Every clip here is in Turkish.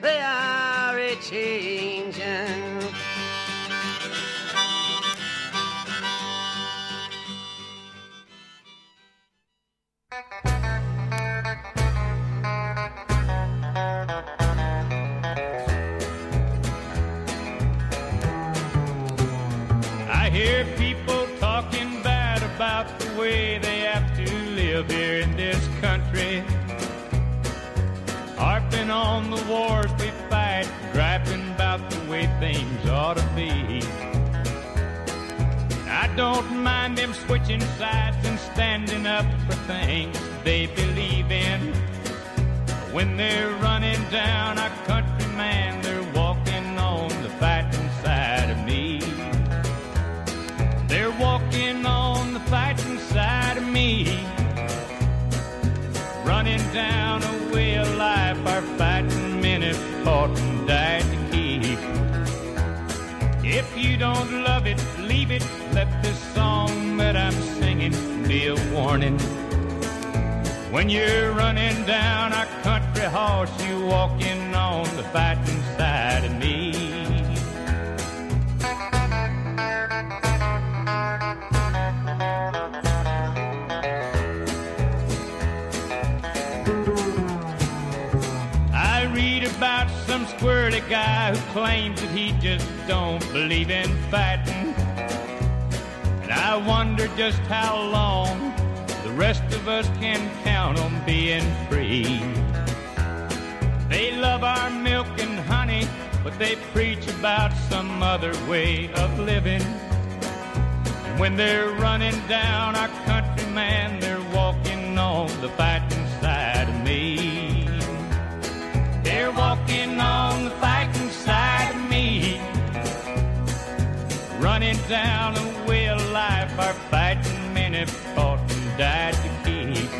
they are a changing. I hear people talking bad about the way they have to live here in this country. On the wars we fight, griping about the way things ought to be. I don't mind them switching sides and standing up for things they believe in. When they're running down our country, warning. When you're running down our country horse, you walking on the fighting side of me. I read about some squirty guy who claims that he just don't believe in fighting. And I wonder just how long rest of us can count on being free. They love our milk and honey, but they preach about some other way of living. And when they're running down our country, man, they're walking on the fighting side of me. They're walking on the fighting side of me. Running down a way of life our fighting men have died to keep.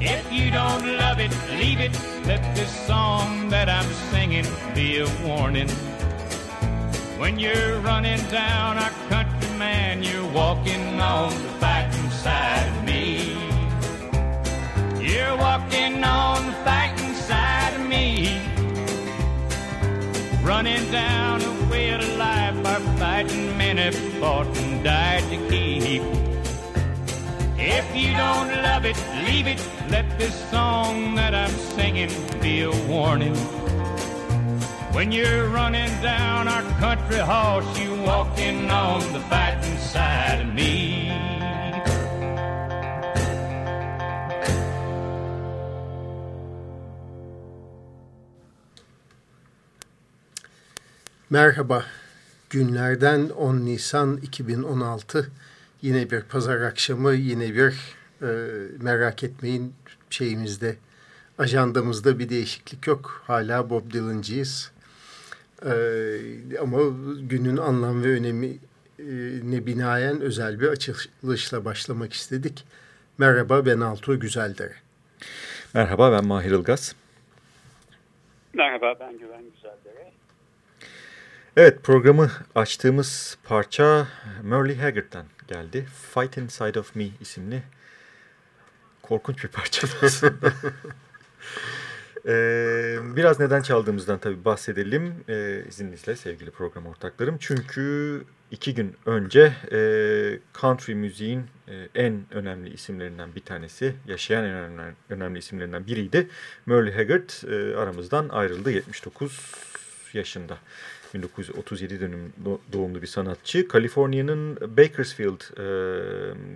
If you don't love it, leave it. Let this song that I'm singing be a warning. When you're running down our country, man, you're walking on the fighting side of me. You're walking on the fighting side of me. Running down the way of life our fighting men have fought and died to keep. İt, leave it. Let this song that I'm singing be a warning. When you're running down our country horse, you walking on the fighting side of me. Merhaba. Günlerden 10 Nisan 2016. Yine bir pazar akşamı, yine bir e, merak etmeyin şeyimizde, ajandamızda bir değişiklik yok. Hala Bob Dylan'cıyız. E, ama günün anlam ve önemi e, ne binaen özel bir açılışla başlamak istedik. Merhaba ben Altuğ Güzeldere. Merhaba ben Mahir Ilgaz. Merhaba ben Güven Güzeldere. Evet programı açtığımız parça Merle Haggard'dan geldi. Fight Inside of Me isimli korkunç bir parça. Ee, biraz neden çaldığımızdan tabii bahsedelim ee, izninizle sevgili program ortaklarım. Çünkü iki gün önce e, country müziğin e, en önemli isimlerinden bir tanesi, yaşayan en önemli, önemli isimlerinden biriydi. Merle Haggard e, aramızdan ayrıldı 79 yaşında. 1937 dönüm doğumlu bir sanatçı. Kaliforniya'nın Bakersfield e,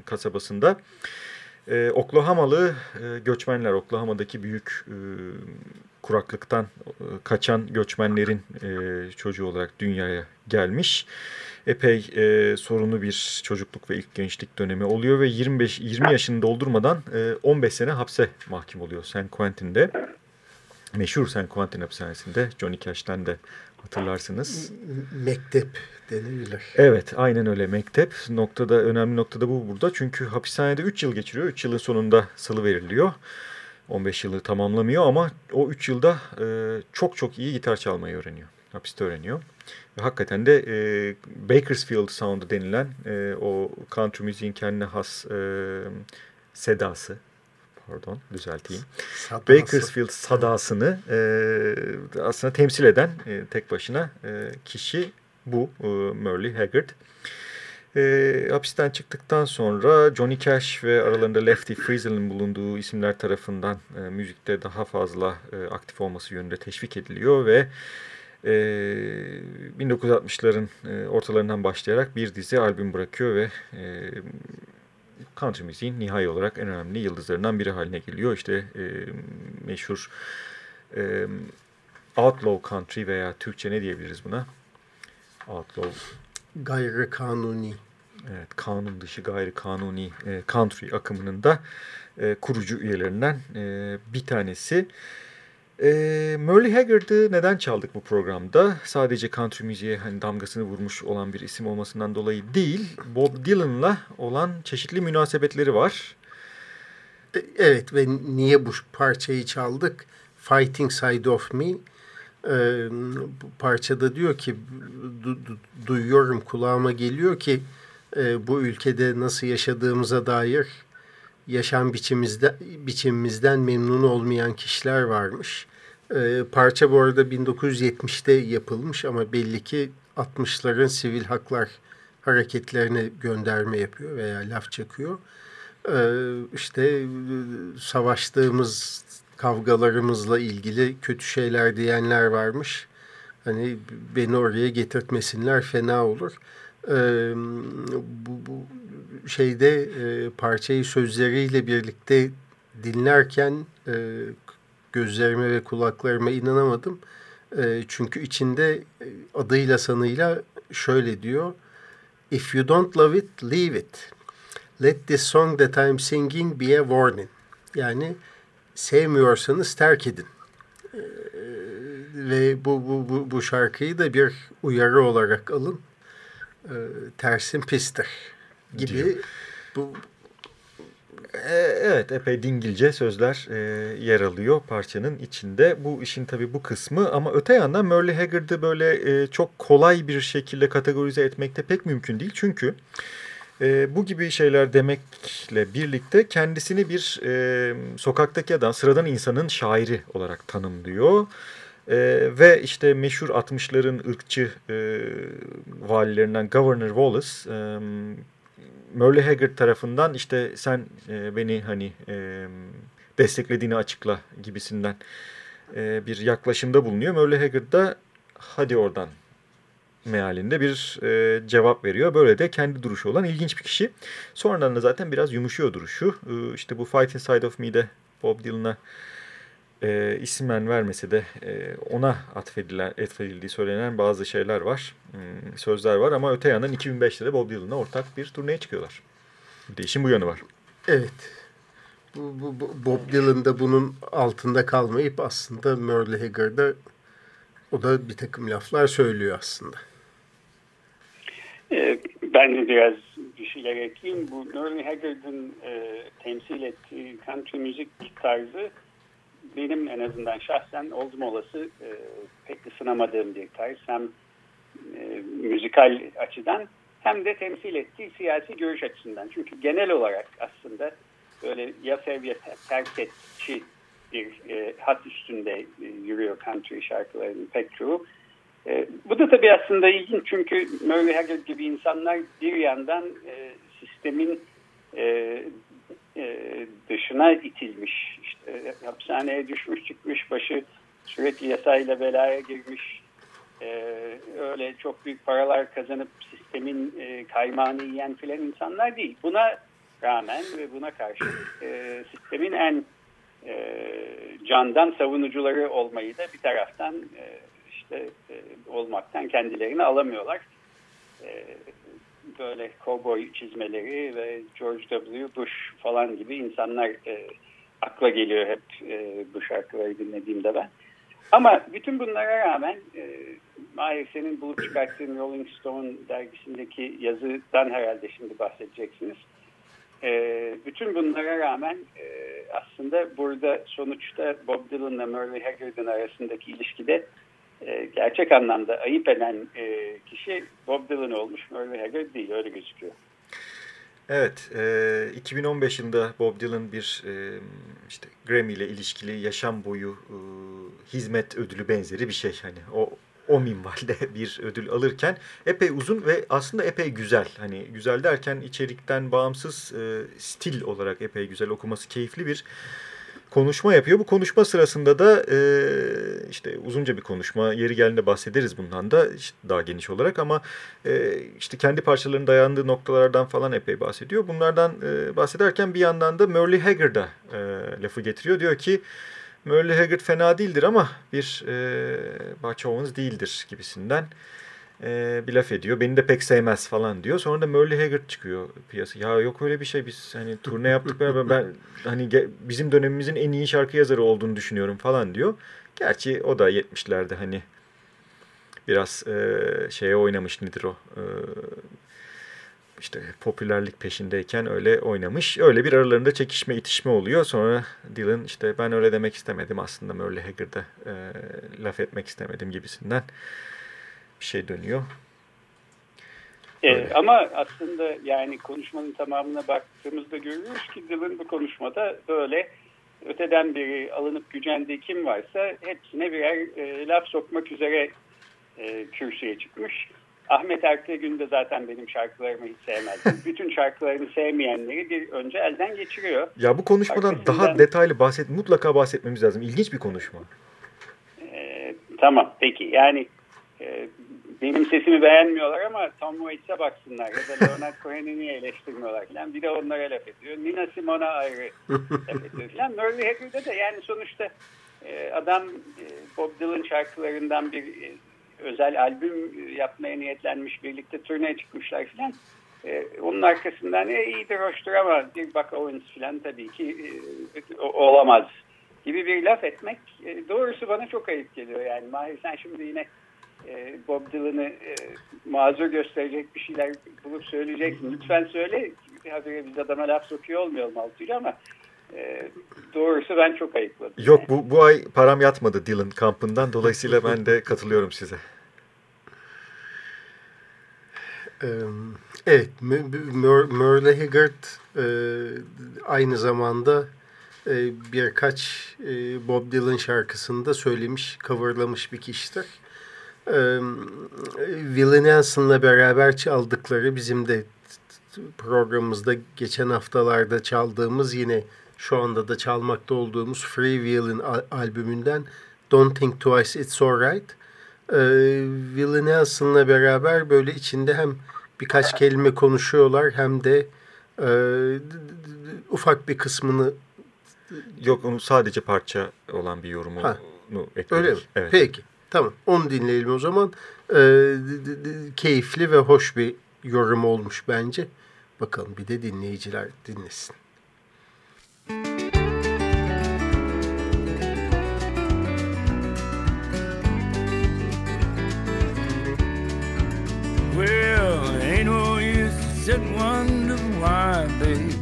kasabasında e, Oklahoma'lı e, göçmenler, Oklahoma'daki büyük e, kuraklıktan e, kaçan göçmenlerin e, çocuğu olarak dünyaya gelmiş. Epey e, sorunlu bir çocukluk ve ilk gençlik dönemi oluyor ve 25 20 yaşını doldurmadan e, 15 sene hapse mahkum oluyor San Quentin'de. Meşhur San Quentin hapishanesinde Johnny Cash'ten de hatırlarsınız. Mektep denilir. Evet aynen öyle mektep. Noktada önemli noktada bu burada. Çünkü hapishanede 3 yıl geçiriyor. 3 yılın sonunda salı veriliyor. 15 yılı tamamlamıyor ama o 3 yılda e, çok çok iyi gitar çalmayı öğreniyor. Hapiste öğreniyor. Ve hakikaten de e, Bakersfield Sound'u denilen e, o country müziğin kendine has e, sedası pardon düzelteyim. Sadası. Bakersfield sadasını e, aslında temsil eden e, tek başına e, kişi bu e, Merle Haggard. E, hapisten çıktıktan sonra Johnny Cash ve aralarında Lefty Friesel'in bulunduğu isimler tarafından e, müzikte daha fazla e, aktif olması yönünde teşvik ediliyor ve e, 1960'ların e, ortalarından başlayarak bir dizi albüm bırakıyor ve e, country müziğin nihai olarak en önemli yıldızlarından biri haline geliyor. İşte e, meşhur e, outlaw country veya Türkçe ne diyebiliriz buna? Outlaw. Gayri kanuni. Evet, kanun dışı gayri kanuni e, country akımının da e, kurucu üyelerinden e, bir tanesi. E, Merle Haggard'ı neden çaldık bu programda? Sadece country müziğe hani damgasını vurmuş olan bir isim olmasından dolayı değil, Bob Dylan'la olan çeşitli münasebetleri var. E, evet ve niye bu parçayı çaldık? Fighting Side of Me. Bu parçada diyor ki du, du, duyuyorum kulağıma geliyor ki e, bu ülkede nasıl yaşadığımıza dair yaşam biçimimizde, biçimimizden memnun olmayan kişiler varmış. Ee, parça bu arada 1970'te yapılmış ama belli ki 60'ların sivil haklar hareketlerine gönderme yapıyor veya laf çakıyor. Ee, işte savaştığımız kavgalarımızla ilgili kötü şeyler diyenler varmış. Hani beni oraya getirtmesinler fena olur. Ee, bu, bu şeyde e, parçayı sözleriyle birlikte dinlerken e, gözlerime ve kulaklarıma inanamadım. E, çünkü içinde e, adıyla sanıyla şöyle diyor. If you don't love it, leave it. Let this song that I'm singing be a warning. Yani sevmiyorsanız terk edin. E, ve bu, bu, bu, bu şarkıyı da bir uyarı olarak alın. E, tersin pistir gibi diyor. bu Evet epey dingilce sözler e, yer alıyor parçanın içinde. Bu işin tabii bu kısmı ama öte yandan Merle Haggard'ı böyle e, çok kolay bir şekilde kategorize etmekte pek mümkün değil. Çünkü e, bu gibi şeyler demekle birlikte kendisini bir e, sokaktaki adam, sıradan insanın şairi olarak tanımlıyor. E, ve işte meşhur 60'ların ırkçı e, valilerinden Governor Wallace... E, Merle Haggard tarafından işte sen e, beni hani e, desteklediğini açıkla gibisinden e, bir yaklaşımda bulunuyor. Merle Haggard da hadi oradan mealinde bir e, cevap veriyor. Böyle de kendi duruşu olan ilginç bir kişi. Sonradan da zaten biraz yumuşuyor duruşu. E, işte bu Fight Inside of Me'de Bob Dylan'a e, isimlen vermese de e, ona atfedilen, atfedildiği söylenen bazı şeyler var, hmm, sözler var. Ama öte yandan 2005'te de Bob Dylan'la ortak bir turneye çıkıyorlar. Bir de işin bu yanı var. Evet. Bu, bu, bu, Bob Dylan da bunun altında kalmayıp aslında Merle Haggard'a o da bir takım laflar söylüyor aslında. Ee, ben de biraz bir şeyler ekleyeyim. Bu Merle Haggard'ın e, temsil ettiği country müzik tarzı benim en azından şahsen oldum olası e, pek ısınamadığım bir tarz. Hem e, müzikal açıdan hem de temsil ettiği siyasi görüş açısından. Çünkü genel olarak aslında böyle ya sev ya terk etçi bir e, hat üstünde e, yürüyor country şarkılarının pek çoğu. E, bu da tabii aslında ilginç çünkü Murray Haggard gibi insanlar bir yandan e, sistemin e, e, dışına itilmiş, işte, hapishaneye düşmüş çıkmış başı sürekli yasayla belaya girmiş, e, öyle çok büyük paralar kazanıp sistemin e, kaymağını yiyen filan insanlar değil. Buna rağmen ve buna karşı e, sistemin en e, candan savunucuları olmayı da bir taraftan e, işte e, olmaktan kendilerini alamıyorlar. E, böyle cowboy çizmeleri ve George W. Bush falan gibi insanlar e, akla geliyor hep e, bu şarkıları dinlediğimde ben. Ama bütün bunlara rağmen e, Mahir senin bulup çıkarttığın Rolling Stone dergisindeki yazıdan herhalde şimdi bahsedeceksiniz. E, bütün bunlara rağmen e, aslında burada sonuçta Bob Dylan'la Merle Haggard'ın arasındaki ilişkide e, gerçek anlamda ayıp eden e, kişi Bob Dylan olmuş. Merle Haggard değil öyle gözüküyor. Evet, e, 2015 yılında Bob Dylan bir e, işte Grammy ile ilişkili yaşam boyu e, hizmet ödülü benzeri bir şey hani o o minvalde bir ödül alırken epey uzun ve aslında epey güzel. Hani güzel derken içerikten bağımsız e, stil olarak epey güzel okuması keyifli bir konuşma yapıyor. Bu konuşma sırasında da e, işte uzunca bir konuşma. Yeri geldiğinde bahsederiz bundan da işte daha geniş olarak ama e, işte kendi parçalarının dayandığı noktalardan falan epey bahsediyor. Bunlardan e, bahsederken bir yandan da Merle Haggard'a e, lafı getiriyor. Diyor ki Merle Haggard fena değildir ama bir e, Butch Owens değildir gibisinden e, bir laf ediyor. Beni de pek sevmez falan diyor. Sonra da Merle Haggard çıkıyor piyasa. Ya yok öyle bir şey biz hani turne yaptık beraber ben hani bizim dönemimizin en iyi şarkı yazarı olduğunu düşünüyorum falan diyor. Gerçi o da 70'lerde hani biraz e, şeye oynamış nedir o e, işte popülerlik peşindeyken öyle oynamış. Öyle bir aralarında çekişme itişme oluyor. Sonra Dylan işte ben öyle demek istemedim aslında Merle Haggard'a e, laf etmek istemedim gibisinden şey dönüyor. E, ama aslında yani konuşmanın tamamına baktığımızda görüyoruz ki Dylan bu konuşmada böyle öteden beri alınıp gücendiği kim varsa hepsine birer e, laf sokmak üzere e, kürsüye çıkmış. Ahmet Ertegün de zaten benim şarkılarımı hiç sevmez. Bütün şarkılarını sevmeyenleri bir önce elden geçiriyor. Ya bu konuşmadan Arkasından... daha detaylı bahset, mutlaka bahsetmemiz lazım. İlginç bir konuşma. E, tamam peki yani e, benim sesimi beğenmiyorlar ama Tom Waits'e baksınlar ya da Leonard Cohen'i niye eleştirmiyorlar falan. Bir de onlara laf ediyor. Nina Simone'a ayrı laf ediyor falan. Merle Haggard'da da yani sonuçta e, adam e, Bob Dylan şarkılarından bir e, özel albüm yapmaya niyetlenmiş. Birlikte turneye çıkmışlar falan. Onun arkasından e, iyidir hoştur ama bir Buck Owens falan tabii ki olamaz gibi bir laf etmek doğrusu bana çok ayıp geliyor. Yani Mahir sen şimdi yine e, Bob Dylan'ı e, mazur gösterecek bir şeyler bulup söyleyeceksin. Lütfen söyle. Habire biz adama laf sokuyor olmayalım altıyla ama e, doğrusu ben çok ayıpladım. Yok bu, bu ay param yatmadı Dylan kampından. Dolayısıyla ben de katılıyorum size. Evet, Merle Haggard aynı zamanda birkaç Bob Dylan şarkısında söylemiş, coverlamış bir kişidir. Willie Nelson'la beraber çaldıkları bizim de programımızda geçen haftalarda çaldığımız yine şu anda da çalmakta olduğumuz Free Will'in albümünden Don't Think Twice It's Alright. Ee, Willie Nelson'la beraber böyle içinde hem birkaç kelime konuşuyorlar hem de e, ufak bir kısmını Yok onu sadece parça olan bir yorumu ekledik. Öyle mi? Evet. Peki. Tamam onu dinleyelim o zaman. Ee, keyifli ve hoş bir yorum olmuş bence. Bakalım bir de dinleyiciler dinlesin. Well, ain't no use to sit wonder why, babe,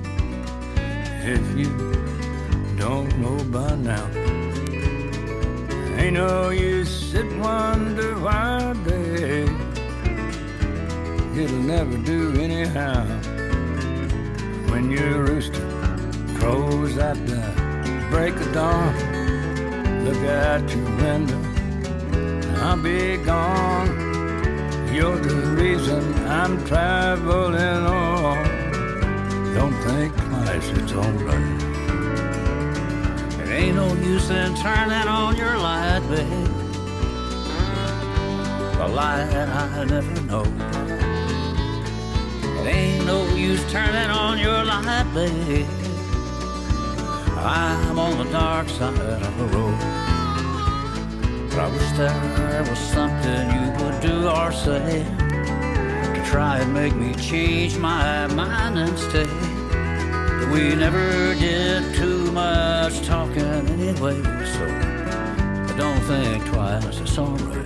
if you don't know by now. Ain't no use wonder why, babe. It'll never do anyhow. When your rooster crows at the break of dawn, look out your window. I'll be gone. You're the reason I'm traveling on. Don't think twice, it's. There ain't no use in turning on your light, babe. A light I never know. It ain't no use turning on your light, babe. I'm on the dark side of the road. But I wish there was something you would do or say to try and make me change my mind and stay. But we never did too much talking anyway, so I don't think twice, it's alright.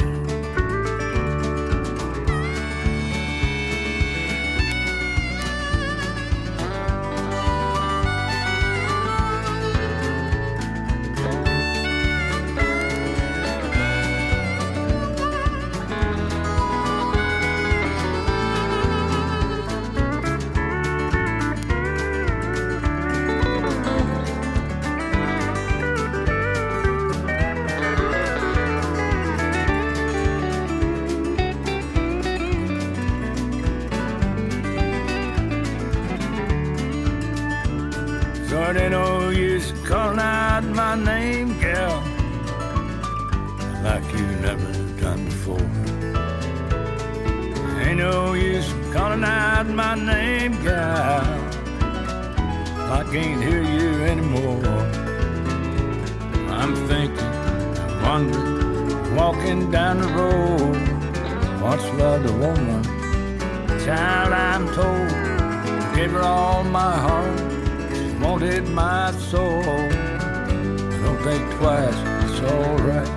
My soul. Don't think twice, it's alright.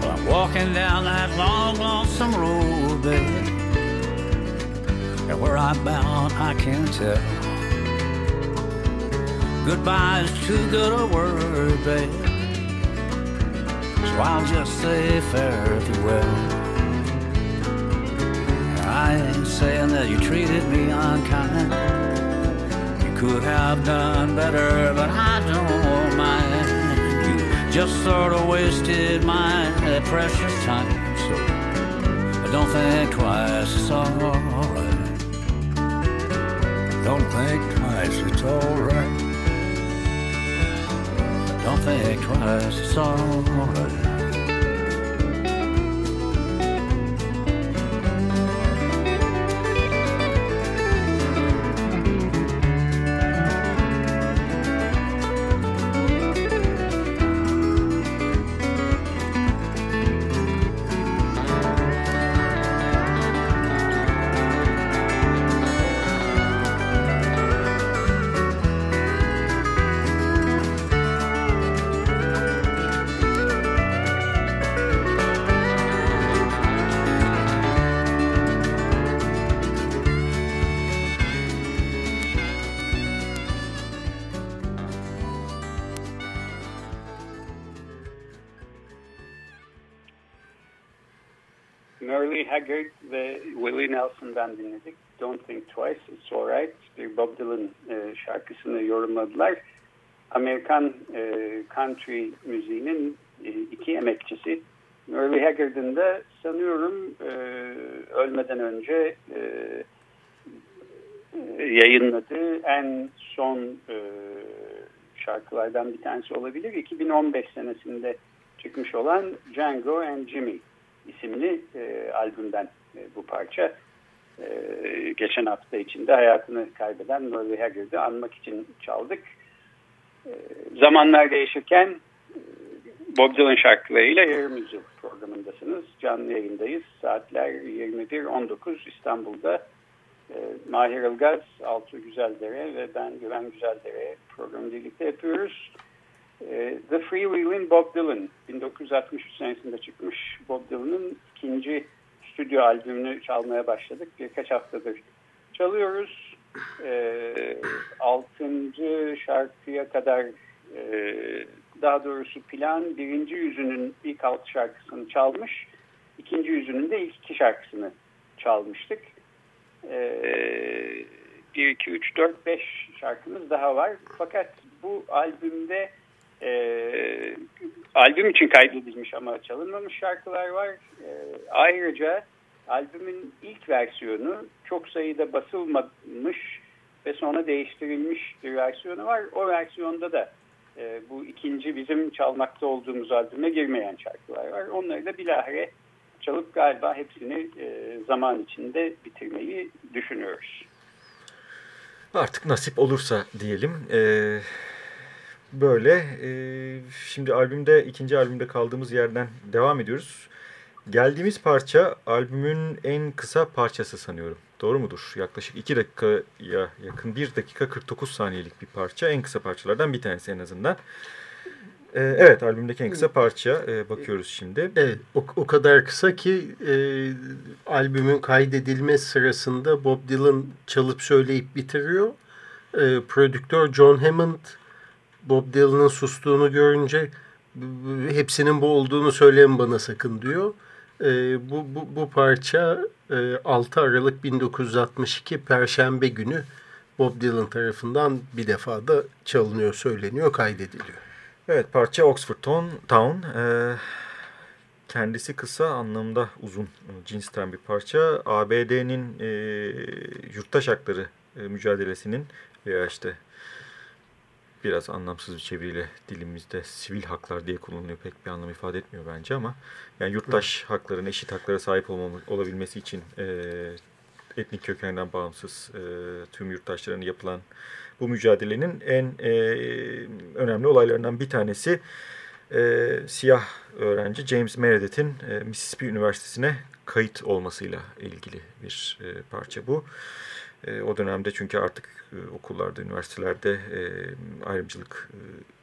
Well, I'm walking down that long, lonesome road, babe. And where I'm bound, I can't tell. Goodbye is too good a word, babe. So I'll just say fare thee well. I ain't saying that you treated me unkind. Could have done better, but I don't mind. You just sort of wasted my precious time, so I don't think twice, it's alright. Don't think twice, it's alright. Don't think twice, it's alright. Don't Think Twice, It's Alright. Bir Bob Dylan e, şarkısını yorumladılar. Amerikan e, country müziğinin e, iki emekçisi. Merle Haggard'ın da sanıyorum e, ölmeden önce e, e, yayınladığı en son e, şarkılardan bir tanesi olabilir. 2015 senesinde çıkmış olan Django and Jimmy isimli e, albümden e, bu parça. E, geçen hafta içinde hayatını kaybeden Merle Haggard'ı anmak için çaldık. E, zamanlar değişirken e, Bob Dylan şarkılarıyla Yarım Yüzyıl programındasınız. Canlı yayındayız. Saatler 21.19 İstanbul'da. E, Mahir Ilgaz, Altuğ Güzeldere ve ben Güven Güzeldere programı birlikte yapıyoruz. The Freewheeling Bob Dylan 1963 senesinde çıkmış Bob Dylan'ın ikinci stüdyo albümünü çalmaya başladık. Birkaç haftadır çalıyoruz. E, altıncı şarkıya kadar e, daha doğrusu plan birinci yüzünün ilk altı şarkısını çalmış. İkinci yüzünün de ilk iki şarkısını çalmıştık. E, 1, 2, 3, 4, 5 şarkımız daha var. Fakat bu albümde e, albüm için kaydedilmiş ama çalınmamış şarkılar var. E, ayrıca albümün ilk versiyonu çok sayıda basılmamış ve sonra değiştirilmiş bir versiyonu var. O versiyonda da e, bu ikinci bizim çalmakta olduğumuz albüme girmeyen şarkılar var. Onları da bilahare çalıp galiba hepsini e, zaman içinde bitirmeyi düşünüyoruz. Artık nasip olursa diyelim. Ee, böyle. Ee, şimdi albümde, ikinci albümde kaldığımız yerden devam ediyoruz. Geldiğimiz parça albümün en kısa parçası sanıyorum. Doğru mudur? Yaklaşık 2 dakikaya yakın 1 dakika 49 saniyelik bir parça. En kısa parçalardan bir tanesi en azından. Ee, evet albümdeki en kısa parça ee, bakıyoruz şimdi. Evet o, o kadar kısa ki e, albümün kaydedilme sırasında Bob Dylan çalıp söyleyip bitiriyor. E, prodüktör John Hammond Bob Dylan'ın sustuğunu görünce hepsinin bu olduğunu söyleme bana sakın diyor. E, bu, bu, bu parça e, 6 Aralık 1962 Perşembe günü Bob Dylan tarafından bir defa da çalınıyor, söyleniyor, kaydediliyor. Evet parça Oxford Town. E, kendisi kısa anlamda uzun cinsten bir parça. ABD'nin e, yurttaş hakları e, mücadelesinin veya işte biraz anlamsız bir çeviriyle dilimizde sivil haklar diye kullanılıyor. Pek bir anlam ifade etmiyor bence ama yani yurttaş Hı. hakların eşit haklara sahip olmamı, olabilmesi için e, etnik kökenden bağımsız e, tüm yurttaşlarına yapılan bu mücadelenin en e, önemli olaylarından bir tanesi e, siyah öğrenci James Meredith'in e, Mississippi Üniversitesi'ne kayıt olmasıyla ilgili bir e, parça bu. E, o dönemde çünkü artık e, okullarda, üniversitelerde e, ayrımcılık e,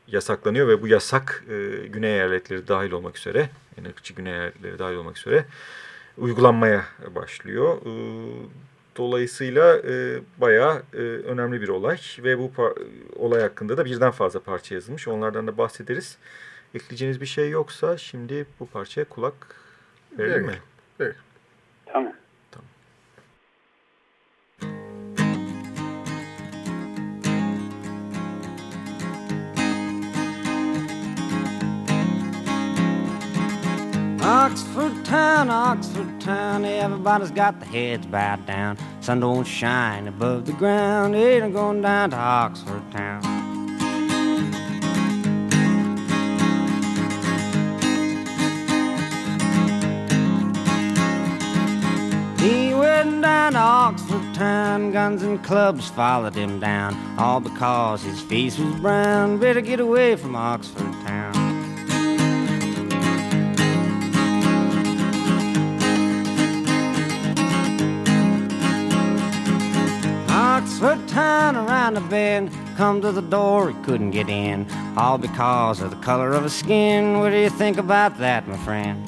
yasaklanıyor ve bu yasak e, güney eyaletleri dahil olmak üzere, yani ırkçı güney eyaletleri dahil olmak üzere uygulanmaya başlıyor. E, dolayısıyla e, bayağı e, önemli bir olay ve bu olay hakkında da birden fazla parça yazılmış. Onlardan da bahsederiz. Ekleyeceğiniz bir şey yoksa şimdi bu parçaya kulak verelim evet. mi? Evet. Tamam. Oxford town, Oxford town, everybody's got their heads bowed down. Sun don't shine above the ground, it ain't going down to Oxford town. He went down to Oxford town, guns and clubs followed him down, all because his face was brown. Better get away from Oxford Town around the bend. Come to the door, he couldn't get in. All because of the color of his skin. What do you think about that, my friend?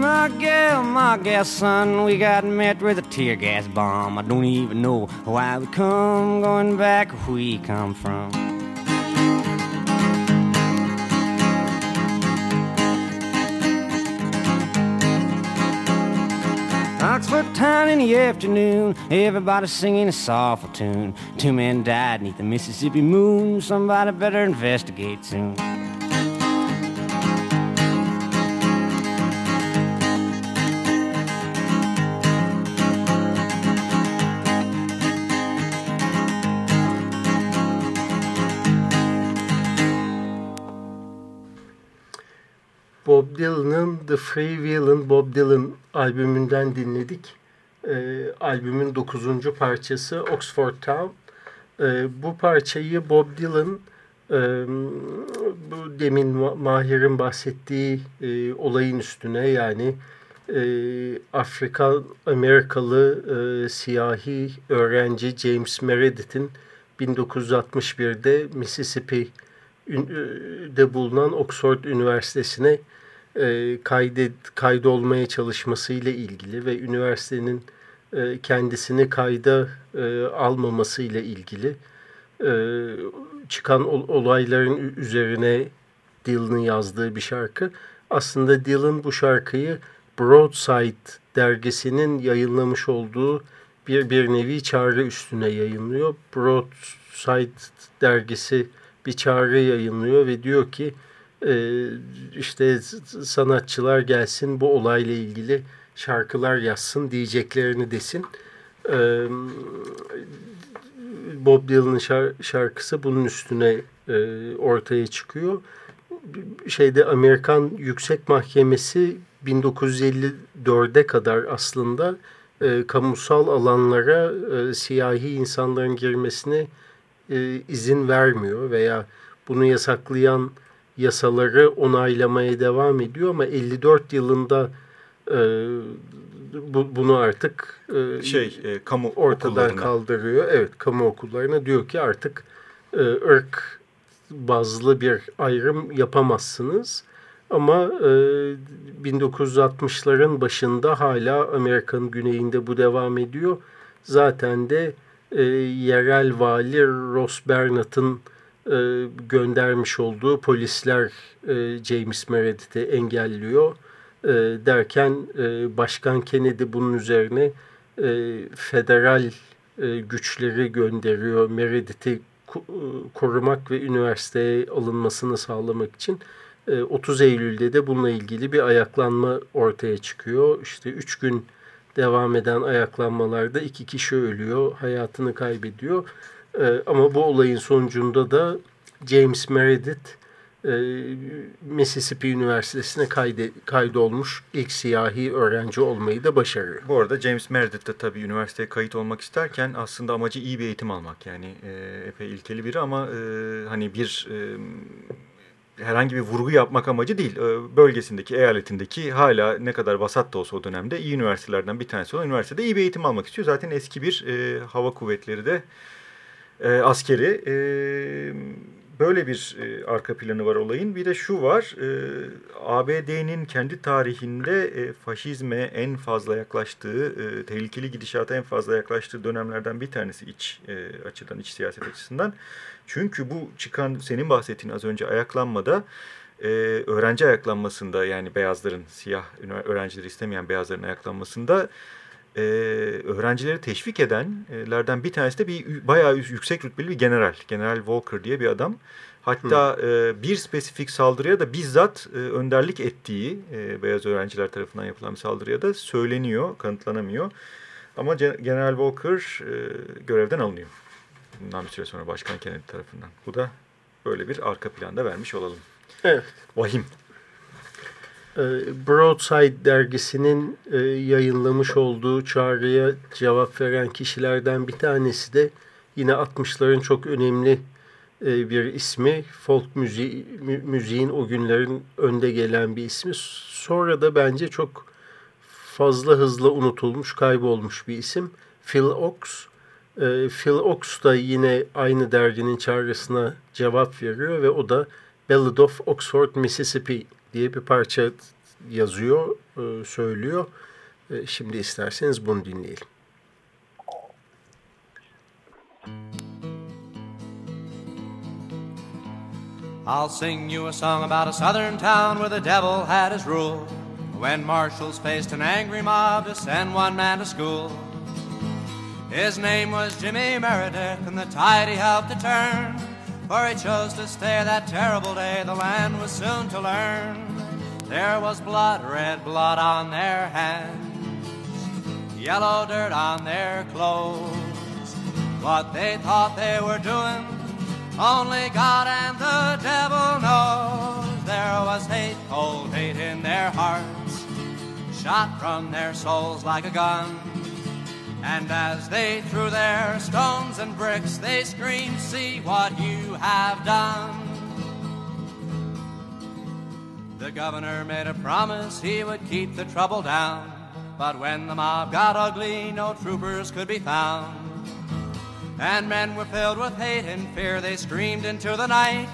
my gal, my gal, son, we got met with a tear gas bomb. I don't even know why we come, going back where we come from. Oxford town in the afternoon, everybody singing a soulful tune. Two men died neath the Mississippi moon, somebody better investigate soon. Bob Dylan'ın um, The Free Willin' Bob Dylan albümünden dinledik. E, albümün dokuzuncu parçası Oxford Town. E, bu parçayı Bob Dylan e, bu demin Mahir'in bahsettiği e, olayın üstüne yani e, Afrika Amerikalı e, siyahi öğrenci James Meredith'in 1961'de Mississippi'de bulunan Oxford Üniversitesi'ne e, kaydet, kaydolmaya çalışması ile ilgili ve üniversitenin e, kendisini kayda e, almaması ile ilgili e, çıkan olayların üzerine Dylan'ın yazdığı bir şarkı. Aslında Dylan bu şarkıyı Broadside dergisinin yayınlamış olduğu bir, bir nevi çağrı üstüne yayınlıyor. Broadside dergisi bir çağrı yayınlıyor ve diyor ki e, işte sanatçılar gelsin bu olayla ilgili şarkılar yazsın diyeceklerini desin. E, Bob Dylan'ın şarkısı bunun üstüne e, ortaya çıkıyor. Şeyde Amerikan Yüksek Mahkemesi 1954'e kadar aslında e, kamusal alanlara e, siyahi insanların girmesine e, izin vermiyor veya bunu yasaklayan yasaları onaylamaya devam ediyor ama 54 yılında e, bu, bunu artık e, şey e, kamu ortadan kaldırıyor. Evet kamu okullarına diyor ki artık e, ırk bazlı bir ayrım yapamazsınız. Ama e, 1960'ların başında hala Amerika'nın güneyinde bu devam ediyor. Zaten de e, yerel vali Ross Bernard'ın e, göndermiş olduğu polisler e, James Meredith'i engelliyor. E, derken e, Başkan Kennedy bunun üzerine e, federal e, güçleri gönderiyor. Meredith'i korumak ve üniversiteye alınmasını sağlamak için 30 e, Eylül'de de bununla ilgili bir ayaklanma ortaya çıkıyor. İşte 3 gün devam eden ayaklanmalarda iki kişi ölüyor, hayatını kaybediyor. E, ama bu olayın sonucunda da James Meredith e, Mississippi Üniversitesi'ne kaydolmuş ilk siyahi öğrenci olmayı da başarıyor. Bu arada James Meredith de tabii üniversiteye kayıt olmak isterken aslında amacı iyi bir eğitim almak. Yani e, epey ilkeli biri ama e, hani bir e, herhangi bir vurgu yapmak amacı değil. E, bölgesindeki, eyaletindeki hala ne kadar vasat da olsa o dönemde iyi üniversitelerden bir tanesi olan üniversitede iyi bir eğitim almak istiyor. Zaten eski bir e, hava kuvvetleri de e, askeri. E, böyle bir e, arka planı var olayın. Bir de şu var, e, ABD'nin kendi tarihinde e, faşizme en fazla yaklaştığı, e, tehlikeli gidişata en fazla yaklaştığı dönemlerden bir tanesi iç e, açıdan, iç siyaset açısından. Çünkü bu çıkan, senin bahsettiğin az önce ayaklanmada, e, öğrenci ayaklanmasında yani beyazların, siyah öğrencileri istemeyen beyazların ayaklanmasında e, öğrencileri teşvik edenlerden bir tanesi de bir bayağı yüksek rütbeli bir general. General Walker diye bir adam. Hatta e, bir spesifik saldırıya da bizzat e, önderlik ettiği e, beyaz öğrenciler tarafından yapılan bir saldırıya da söyleniyor, kanıtlanamıyor. Ama General Walker e, görevden alınıyor. Bundan bir süre sonra Başkan Kennedy tarafından. Bu da böyle bir arka planda vermiş olalım. Evet. Vahim. Ee, Broadside dergisinin e, yayınlamış olduğu çağrıya cevap veren kişilerden bir tanesi de yine 60'ların çok önemli e, bir ismi. Folk müziği, müziğin o günlerin önde gelen bir ismi. Sonra da bence çok fazla hızla unutulmuş, kaybolmuş bir isim. Phil Ox. E, Phil Ox da yine aynı derginin çağrısına cevap veriyor ve o da Ballad of Oxford, Mississippi diye bir parça yazıyor, e, söylüyor. E, şimdi isterseniz bunu dinleyelim. I'll sing you a song about a southern town where the devil had his rule. When marshals faced an angry mob to send one man to school. His name was Jimmy Meredith, and the tide he helped to turn. For he chose to stay that terrible day, the land was soon to learn. There was blood, red blood on their hands, yellow dirt on their clothes. What they thought they were doing, only God and the devil knows. There was hate, cold hate in their hearts, shot from their souls like a gun. And as they threw their stones and bricks, they screamed, See what you have done. The governor made a promise he would keep the trouble down. But when the mob got ugly, no troopers could be found. And men were filled with hate and fear, they screamed into the night.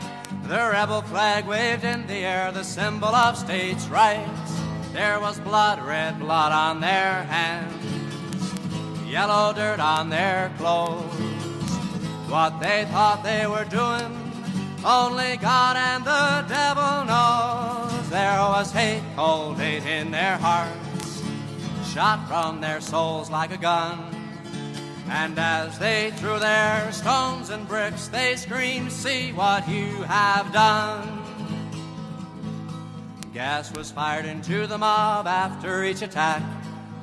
The rebel flag waved in the air, the symbol of states' rights. There was blood, red blood on their hands yellow dirt on their clothes. What they thought they were doing, only God and the devil knows. There was hate, cold hate in their hearts, shot from their souls like a gun. And as they threw their stones and bricks, they screamed, See what you have done. Gas was fired into the mob after each attack,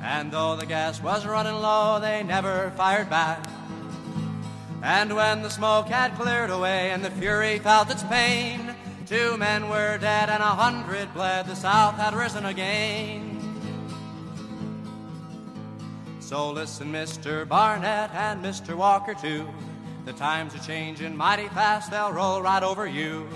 and though the gas was running low, they never fired back. And when the smoke had cleared away and the fury felt its pain, two men were dead and a hundred bled, the South had risen again. So listen, Mr. Barnett and Mr. Walker, too. The times are changing mighty fast, they'll roll right over you.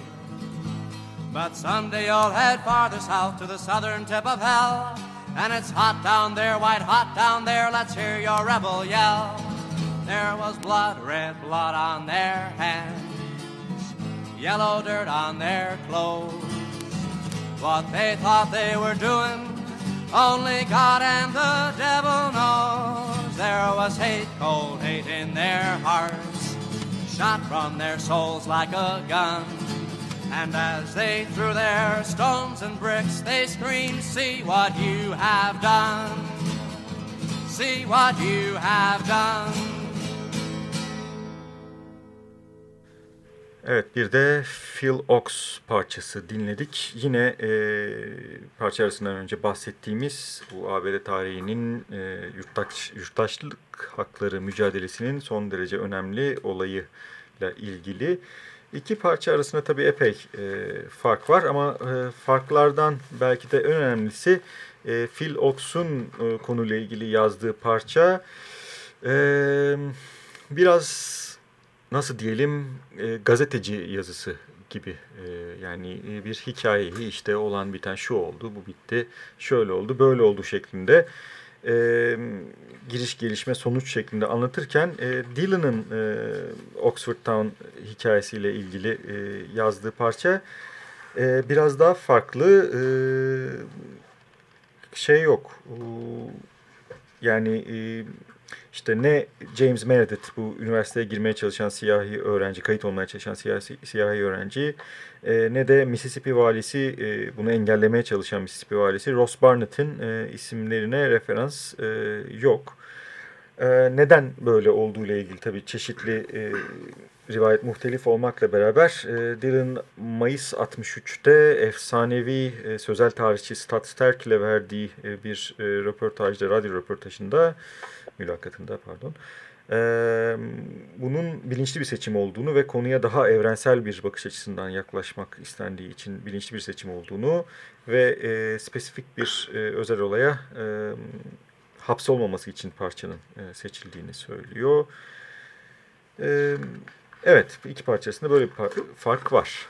But someday you'll head farther south to the southern tip of hell. And it's hot down there, white hot down there, let's hear your rebel yell. There was blood, red blood on their hands, yellow dirt on their clothes. What they thought they were doing, only God and the devil knows. There was hate, cold hate in their hearts, shot from their souls like a gun. And as they threw their stones and bricks, they screamed, See what you have done! See what you have done! Evet bir de Phil Ox parçası dinledik. Yine e, parça arasından önce bahsettiğimiz bu ABD tarihinin e, yurttaş, yurttaşlık hakları mücadelesinin son derece önemli olayıyla ilgili. İki parça arasında tabii epey e, fark var ama e, farklardan belki de en önemlisi e, Phil Ox'un e, konuyla ilgili yazdığı parça. E, biraz nasıl diyelim e, gazeteci yazısı gibi e, yani e, bir hikayeyi işte olan biten şu oldu bu bitti şöyle oldu böyle oldu şeklinde e, giriş gelişme sonuç şeklinde anlatırken e, Dylan'ın e, Oxford Town hikayesiyle ilgili e, yazdığı parça e, biraz daha farklı e, şey yok. Yani e, işte ne James Meredith bu üniversiteye girmeye çalışan siyahi öğrenci, kayıt olmaya çalışan siyahi, siyahi öğrenci e, ne de Mississippi valisi e, bunu engellemeye çalışan Mississippi valisi Ross Barnett'in e, isimlerine referans e, yok. E, neden böyle olduğu ile ilgili tabii çeşitli e, rivayet muhtelif olmakla beraber e, Dylan Mayıs 63'te efsanevi e, sözel tarihçi Stat Sterk ile verdiği e, bir e, röportajda, radyo röportajında mülakatında pardon. Bunun bilinçli bir seçim olduğunu ve konuya daha evrensel bir bakış açısından yaklaşmak istendiği için bilinçli bir seçim olduğunu ve e, spesifik bir özel olaya e, hapsolmaması için parçanın seçildiğini söylüyor. E, evet iki parçasında böyle bir fark var.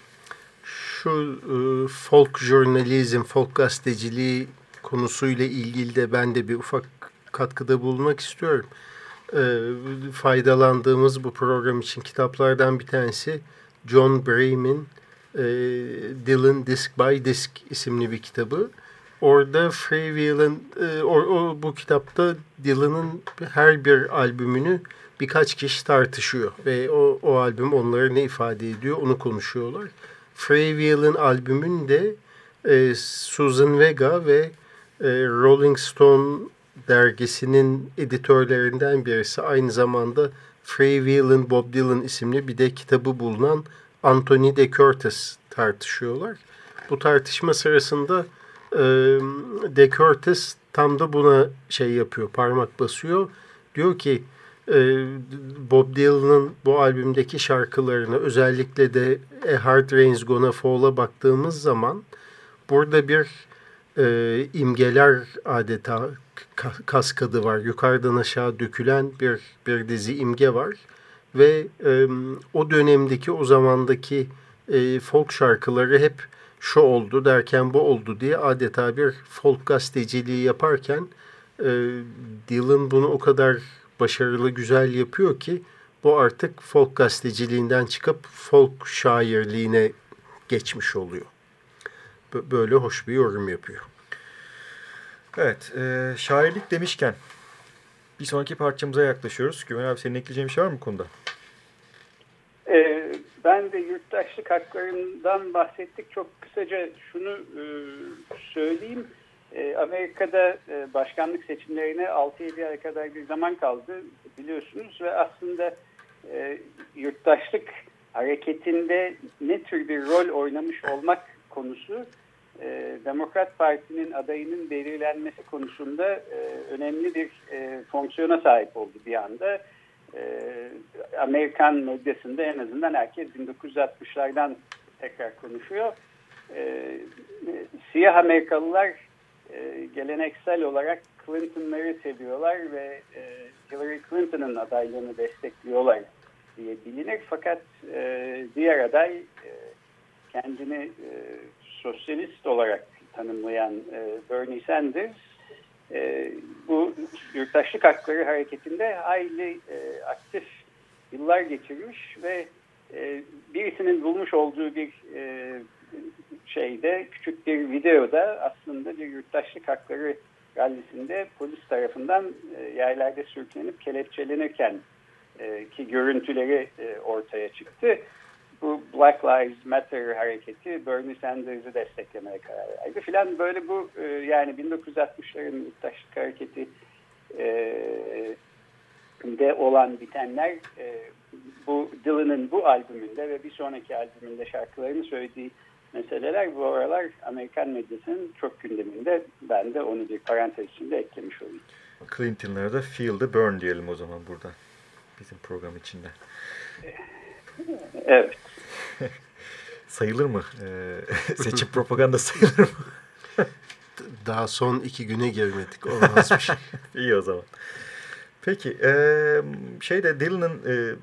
Şu e, folk jurnalizm, folk gazeteciliği konusuyla ilgili de ben de bir ufak katkıda bulunmak istiyorum. E, faydalandığımız bu program için kitaplardan bir tanesi John Bray'min e, Dylan Disc by Disc isimli bir kitabı. Orada Freewheel'in e, o, o, bu kitapta Dylan'ın her bir albümünü birkaç kişi tartışıyor ve o, o albüm onlara ne ifade ediyor onu konuşuyorlar. Freewheel'in albümünde e, Susan Vega ve e, Rolling Stone dergisinin editörlerinden birisi. Aynı zamanda Freewheel'in Bob Dylan isimli bir de kitabı bulunan Anthony de Curtis tartışıyorlar. Bu tartışma sırasında e, de Curtis tam da buna şey yapıyor, parmak basıyor. Diyor ki Bob Dylan'ın bu albümdeki şarkılarına özellikle de A Hard Rain's Gonna Fall'a baktığımız zaman burada bir e, imgeler adeta kaskadı var. Yukarıdan aşağı dökülen bir, bir dizi imge var. Ve e, o dönemdeki, o zamandaki e, folk şarkıları hep şu oldu derken bu oldu diye adeta bir folk gazeteciliği yaparken e, Dylan bunu o kadar başarılı, güzel yapıyor ki bu artık folk gazeteciliğinden çıkıp folk şairliğine geçmiş oluyor. Böyle hoş bir yorum yapıyor. Evet, e, şairlik demişken bir sonraki parçamıza yaklaşıyoruz. Güven abi senin ekleyeceğin bir şey var mı konuda? Ee, ben de yurttaşlık haklarından bahsettik. Çok kısaca şunu e, söyleyeyim. E, Amerika'da e, başkanlık seçimlerine 6-7 ay kadar bir zaman kaldı biliyorsunuz ve aslında e, yurttaşlık hareketinde ne tür bir rol oynamış olmak konusu Demokrat Parti'nin adayının belirlenmesi konusunda önemli bir fonksiyona sahip oldu bir anda. Amerikan medyasında en azından herkes 1960'lardan tekrar konuşuyor. Siyah Amerikalılar e, geleneksel olarak Clinton'ları seviyorlar ve e, Hillary Clinton'ın adaylığını destekliyorlar diye bilinir. Fakat e, diğer aday e, kendini sosyalist olarak tanımlayan Bernie Sanders bu yurttaşlık hakları hareketinde hayli aktif yıllar geçirmiş ve birisinin bulmuş olduğu bir şeyde küçük bir videoda aslında bir yurttaşlık hakları rallisinde polis tarafından e, yerlerde sürüklenip kelepçelenirken e, ki görüntüleri e, ortaya çıktı. Bu Black Lives Matter hareketi Bernie Sanders'ı desteklemeye karar verdi filan böyle bu e, yani 1960'ların yurttaşlık hareketi de olan bitenler bu Dylan'ın bu albümünde ve bir sonraki albümünde şarkılarını söylediği meseleler bu aralar Amerikan medyasının çok gündeminde. Ben de onu bir parantez içinde eklemiş olayım. Clinton'lara da Feel the Burn diyelim o zaman burada. Bizim program içinde. Evet. sayılır mı? Ee, seçim propaganda sayılır mı? Daha son iki güne girmedik. Olmazmış. İyi o zaman. Peki. E, şeyde Dylan'ın e,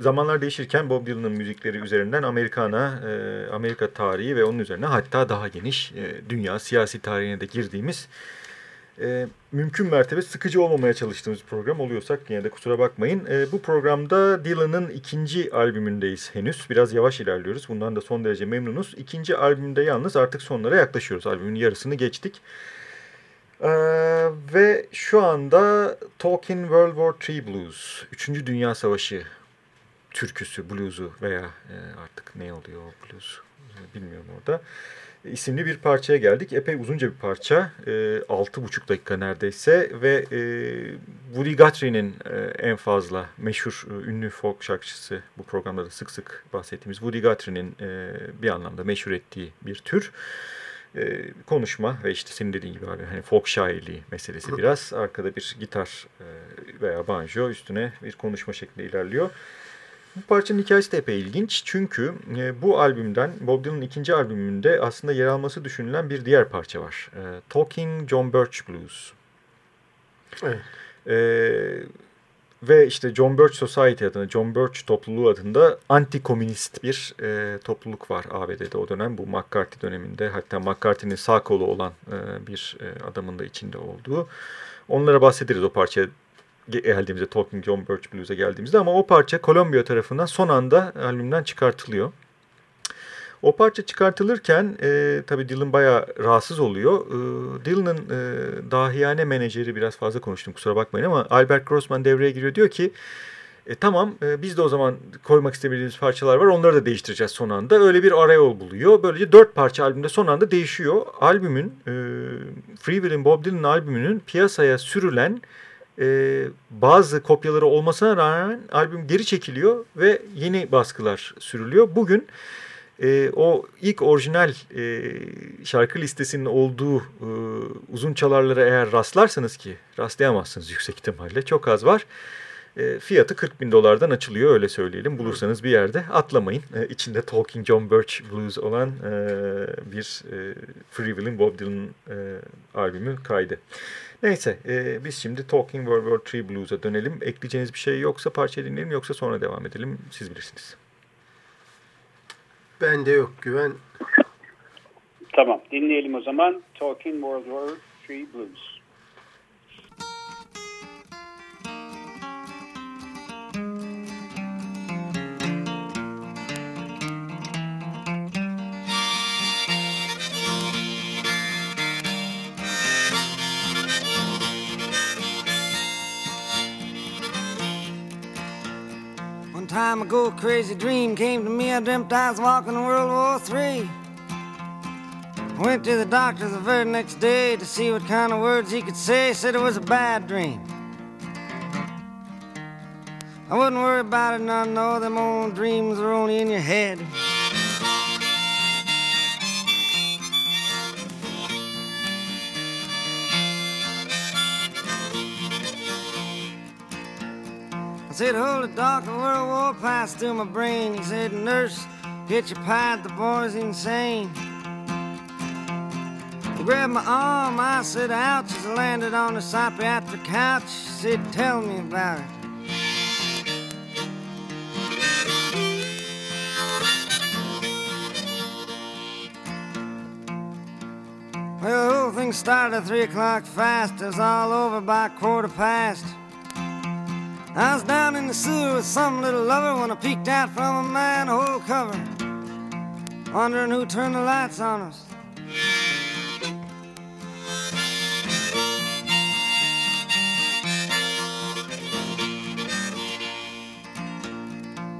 zamanlar değişirken Bob Dylan'ın müzikleri üzerinden Amerikana, e, Amerika tarihi ve onun üzerine hatta daha geniş e, dünya siyasi tarihine de girdiğimiz e, mümkün mertebe sıkıcı olmamaya çalıştığımız program oluyorsak yine de kusura bakmayın. E, bu programda Dylan'ın ikinci albümündeyiz henüz. Biraz yavaş ilerliyoruz. Bundan da son derece memnunuz. İkinci albümde yalnız artık sonlara yaklaşıyoruz. Albümün yarısını geçtik. Ee, ve şu anda Talking World War III Blues, Üçüncü Dünya Savaşı türküsü, bluzu veya e, artık ne oluyor o blues bilmiyorum orada isimli bir parçaya geldik. Epey uzunca bir parça. E, altı buçuk dakika neredeyse ve e, Woody Guthrie'nin e, en fazla meşhur e, ünlü folk şarkıcısı bu programda da sık sık bahsettiğimiz Woody Guthrie'nin e, bir anlamda meşhur ettiği bir tür. E, konuşma ve işte senin dediğin gibi abi hani folk şairliği meselesi biraz. Arkada bir gitar e, veya banjo üstüne bir konuşma şeklinde ilerliyor. Bu parçanın hikayesi de epey ilginç. Çünkü e, bu albümden, Bob Dylan'ın ikinci albümünde aslında yer alması düşünülen bir diğer parça var. E, Talking John Birch Blues. Evet. E, ve işte John Birch Society adına, John Birch topluluğu adında anti-komünist bir e, topluluk var ABD'de o dönem. Bu McCarthy döneminde hatta McCarthy'nin sağ kolu olan e, bir e, adamın da içinde olduğu. Onlara bahsederiz o parçaya geldiğimizde Talking John Birch Blues'a geldiğimizde ama o parça Columbia tarafından son anda albümden çıkartılıyor. O parça çıkartılırken e, tabii Dylan bayağı rahatsız oluyor. E, Dylan'ın e, dahiyane menajeri biraz fazla konuştum kusura bakmayın ama Albert Grossman devreye giriyor diyor ki e, tamam e, biz de o zaman koymak istemediğimiz parçalar var onları da değiştireceğiz son anda. Öyle bir arayol buluyor. Böylece dört parça albümde son anda değişiyor. Albümün e, Free Will'in Bob Dylan albümünün piyasaya sürülen e, bazı kopyaları olmasına rağmen albüm geri çekiliyor ve yeni baskılar sürülüyor. Bugün e, o ilk orijinal e, şarkı listesinin olduğu e, uzun çalarlara eğer rastlarsanız ki rastlayamazsınız yüksek ihtimalle çok az var. E, fiyatı 40 bin dolardan açılıyor öyle söyleyelim. Bulursanız bir yerde atlamayın. E, içinde Talking John Birch Blues olan e, bir e, Free Will'in Bob Dylan e, albümü kaydı. Neyse e, biz şimdi Talking World War III Blues'a dönelim. Ekleyeceğiniz bir şey yoksa parça dinleyelim yoksa sonra devam edelim. Siz bilirsiniz. Bende yok güven. Tamam dinleyelim o zaman Talking World War III Blues. Time ago, a crazy dream came to me. I dreamt I was walking in World War III. Went to the doctor the very next day to see what kind of words he could say. Said it was a bad dream. I wouldn't worry about it none, no. Them old dreams are only in your head. Said, hold it, doc, world war passed through my brain. He said, nurse, get your pad, the boy's insane. He grabbed my arm, I said, ouch, as I landed on the psychiatric couch. He said, tell me about it. Well, the whole thing started at three o'clock fast. It was all over by quarter past. I was down in the sewer with some little lover when I peeked out from a manhole cover, wondering who turned the lights on us.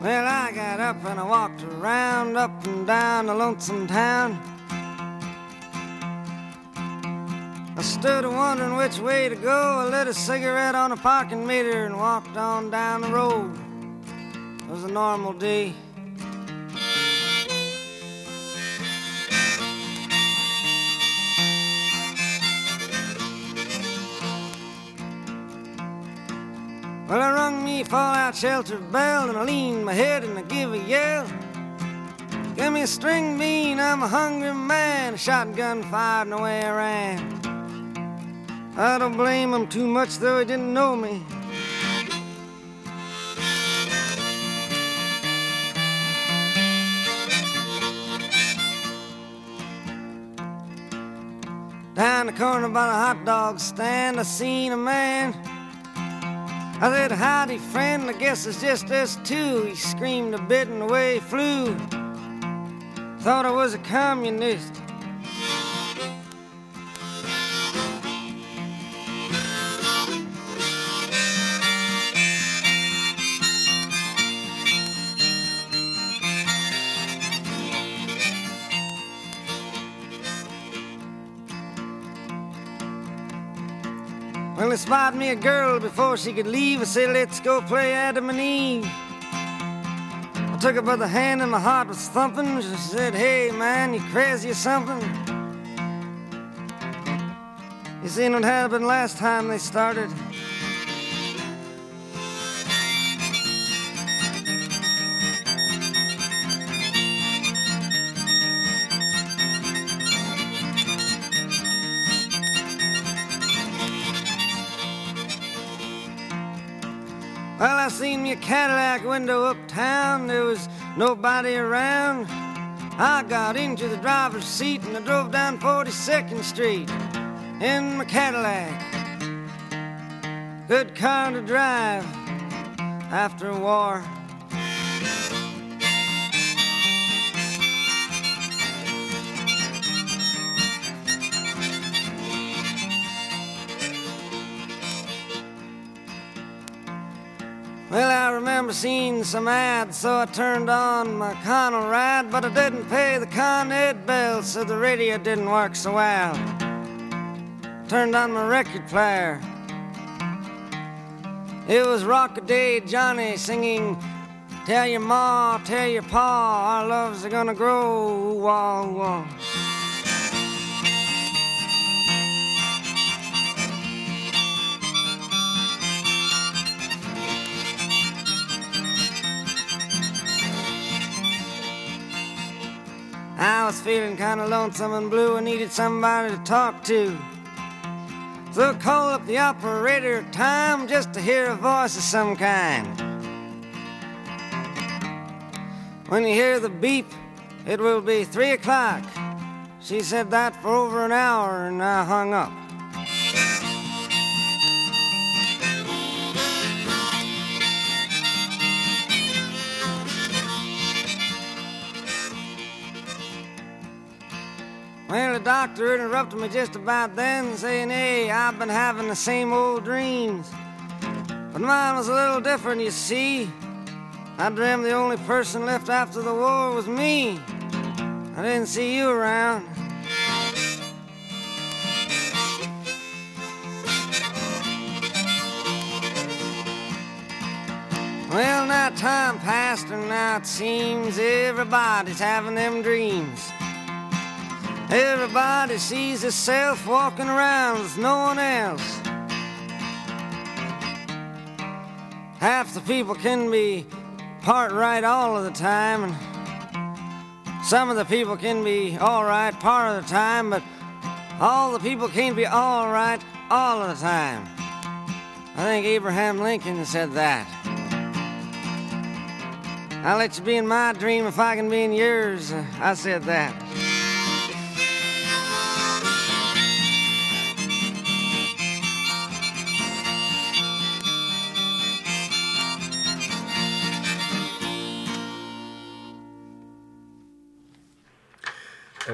Well, I got up and I walked around, up and down the lonesome town. I stood wondering which way to go. I lit a cigarette on a parking meter and walked on down the road. It was a normal day. Well, I rung me fallout shelter bell and I leaned my head and I give a yell. Give me a string bean, I'm a hungry man. A shotgun fired and away I ran. I don't blame him too much, though he didn't know me. Down the corner by the hot dog stand, I seen a man. I said, Howdy, friend, I guess it's just us two. He screamed a bit and away he flew. Thought I was a communist. Spotted me a girl before she could leave. I said, let's go play Adam and Eve. I took her by the hand and my heart was thumping. She said, hey, man, you crazy or something? You seen what happened last time they started? Well, I seen a Cadillac window uptown. There was nobody around. I got into the driver's seat and I drove down 42nd Street in my Cadillac. Good car to drive after a war. Well, I remember seeing some ads, so I turned on my Connell ride, but I didn't pay the Con Ed bill, so the radio didn't work so well. Turned on my record player. It was Rockaday Johnny singing, Tell your ma, tell your pa, our loves are gonna grow. Wah, wah. I was feeling kind of lonesome and blue. I needed somebody to talk to. So I called up the operator of time just to hear a voice of some kind. When you hear the beep, it will be three o'clock. She said that for over an hour and I hung up. Well, the doctor interrupted me just about then, saying, Hey, I've been having the same old dreams. But mine was a little different, you see. I dreamed the only person left after the war was me. I didn't see you around. Well, now time passed, and now it seems everybody's having them dreams. Everybody sees herself walking around with no one else. Half the people can be part right all of the time, and some of the people can be all right part of the time, but all the people can't be all right all of the time. I think Abraham Lincoln said that. I'll let you be in my dream if I can be in yours. Uh, I said that.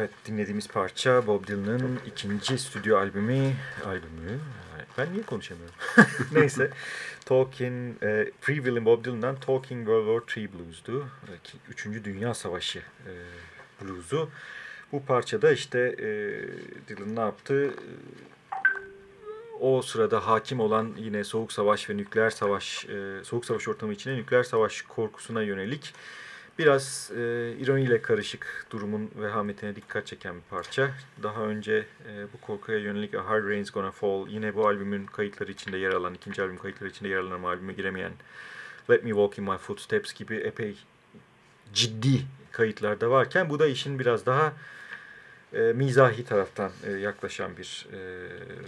Evet dinlediğimiz parça Bob Dylan'ın ikinci stüdyo albümü. Albümü? Ben niye konuşamıyorum? Neyse. Talking, e, Free Will'in Bob Dylan'dan Talking World War III Blues'du. Üçüncü Dünya Savaşı e, blues'u. Bu parçada işte e, Dylan ne yaptı? O sırada hakim olan yine Soğuk Savaş ve nükleer savaş, e, Soğuk Savaş ortamı içinde nükleer savaş korkusuna yönelik Biraz e, ironiyle karışık durumun vehametine dikkat çeken bir parça. Daha önce e, bu korkuya yönelik A Hard Rain's Gonna Fall yine bu albümün kayıtları içinde yer alan, ikinci albüm kayıtları içinde yer alan ama albüme giremeyen Let Me Walk In My Footsteps gibi epey ciddi kayıtlarda varken bu da işin biraz daha e, mizahi taraftan e, yaklaşan bir e,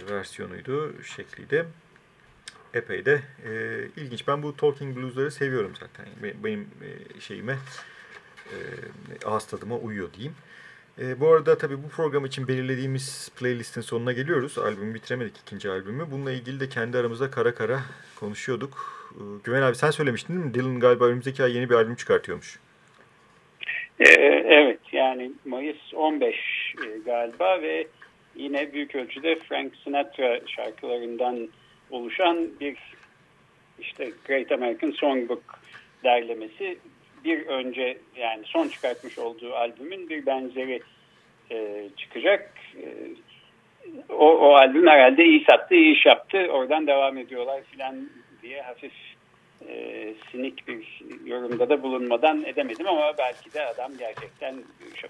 versiyonuydu, şekliydi epey de e, ilginç. Ben bu Talking Blues'ları seviyorum zaten. Benim, e, şeyime, e, ağız tadıma uyuyor diyeyim. E, bu arada tabii bu program için belirlediğimiz playlistin sonuna geliyoruz. Albümü bitiremedik ikinci albümü. Bununla ilgili de kendi aramızda kara kara konuşuyorduk. E, Güven abi sen söylemiştin değil mi? Dylan galiba önümüzdeki ay yeni bir albüm çıkartıyormuş. E, evet yani Mayıs 15 e, galiba ve yine büyük ölçüde Frank Sinatra şarkılarından oluşan bir işte Great American Songbook derlemesi bir önce yani son çıkartmış olduğu albümün bir benzeri e, çıkacak. E, o, o albüm herhalde iyi sattı, iyi iş yaptı. Oradan devam ediyorlar filan diye hafif e, sinik bir yorumda da bulunmadan edemedim ama belki de adam gerçekten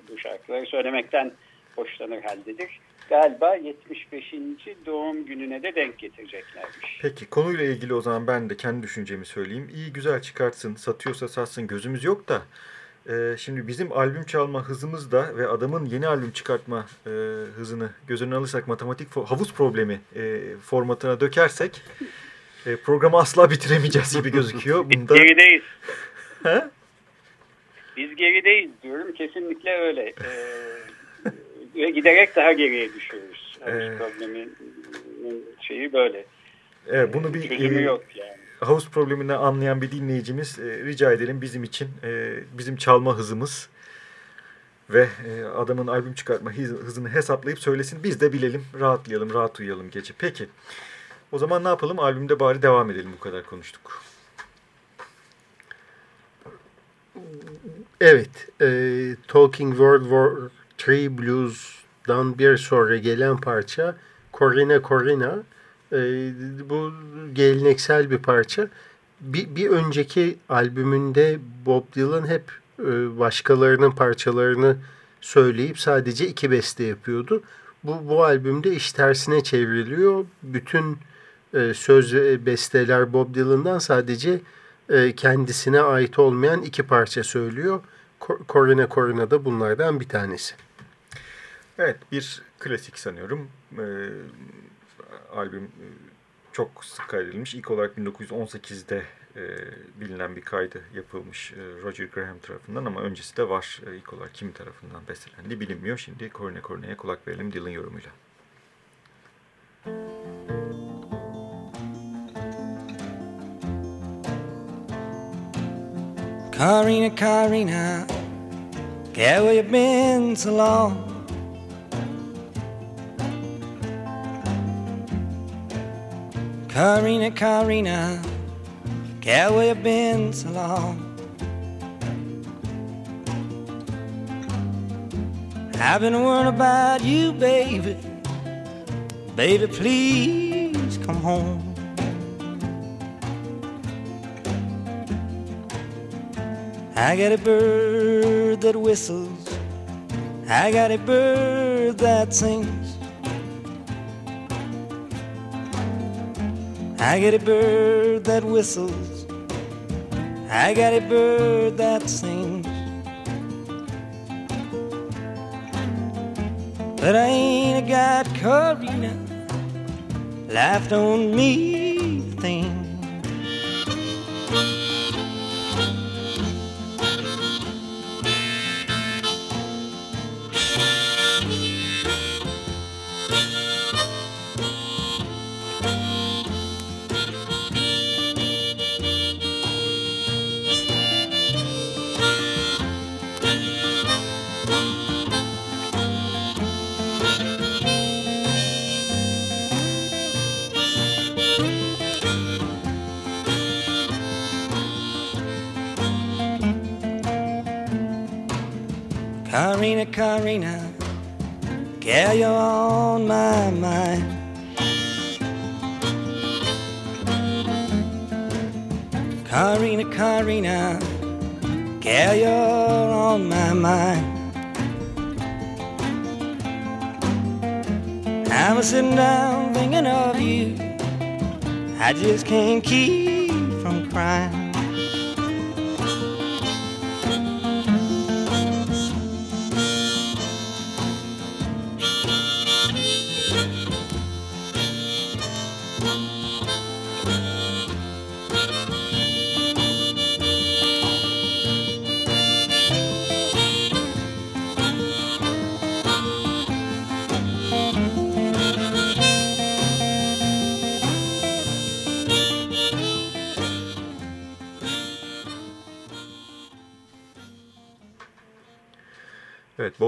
bu şarkıları söylemekten hoşlanır haldedir galiba 75. doğum gününe de denk getireceklermiş. Peki konuyla ilgili o zaman ben de kendi düşüncemi söyleyeyim. İyi güzel çıkartsın, satıyorsa satsın gözümüz yok da. E, şimdi bizim albüm çalma hızımız da ve adamın yeni albüm çıkartma e, hızını göz önüne alırsak matematik havuz problemi e, formatına dökersek e, programı asla bitiremeyeceğiz gibi gözüküyor. Bunda... Gerideyiz. He? Biz gerideyiz diyorum. Kesinlikle öyle. Ee, ve giderek daha geriye düşüyoruz. Havuz ee, probleminin şeyi böyle. Evet, bunu bir çözümü yok yani. Havuz problemini anlayan bir dinleyicimiz e, rica edelim bizim için e, bizim çalma hızımız ve e, adamın albüm çıkartma hızını hesaplayıp söylesin. Biz de bilelim, rahatlayalım, rahat uyuyalım gece. Peki. O zaman ne yapalım? Albümde bari devam edelim bu kadar konuştuk. Evet. E, Talking World War Tree Blues'dan bir sonra gelen parça Corina Corina. E, bu geleneksel bir parça. Bir, bir önceki albümünde Bob Dylan hep e, başkalarının parçalarını söyleyip sadece iki beste yapıyordu. Bu, bu albümde iş tersine çevriliyor. Bütün e, söz ve besteler Bob Dylan'dan sadece e, kendisine ait olmayan iki parça söylüyor. Corina Corina da bunlardan bir tanesi. Evet bir klasik sanıyorum. Ee, albüm e, çok sık kaydedilmiş. İlk olarak 1918'de e, bilinen bir kaydı yapılmış e, Roger Graham tarafından ama öncesi de var. E, ilk olarak kim tarafından bestelendi bilinmiyor. Şimdi Korne Korne'ye kulak verelim Dylan yorumuyla. Karina, Karina, where you been so long? Karina, Karina, gal, where you been so long? I've been worrying about you, baby. Baby, please come home. I got a bird that whistles. I got a bird that sings. I got a bird that whistles. I got a bird that sings. But I ain't a got Corina laughed on me thing. Karina, Karina, girl, you're on my mind. Karina, Karina, girl, you're on my mind. I'm sitting down thinking of you. I just can't keep from crying.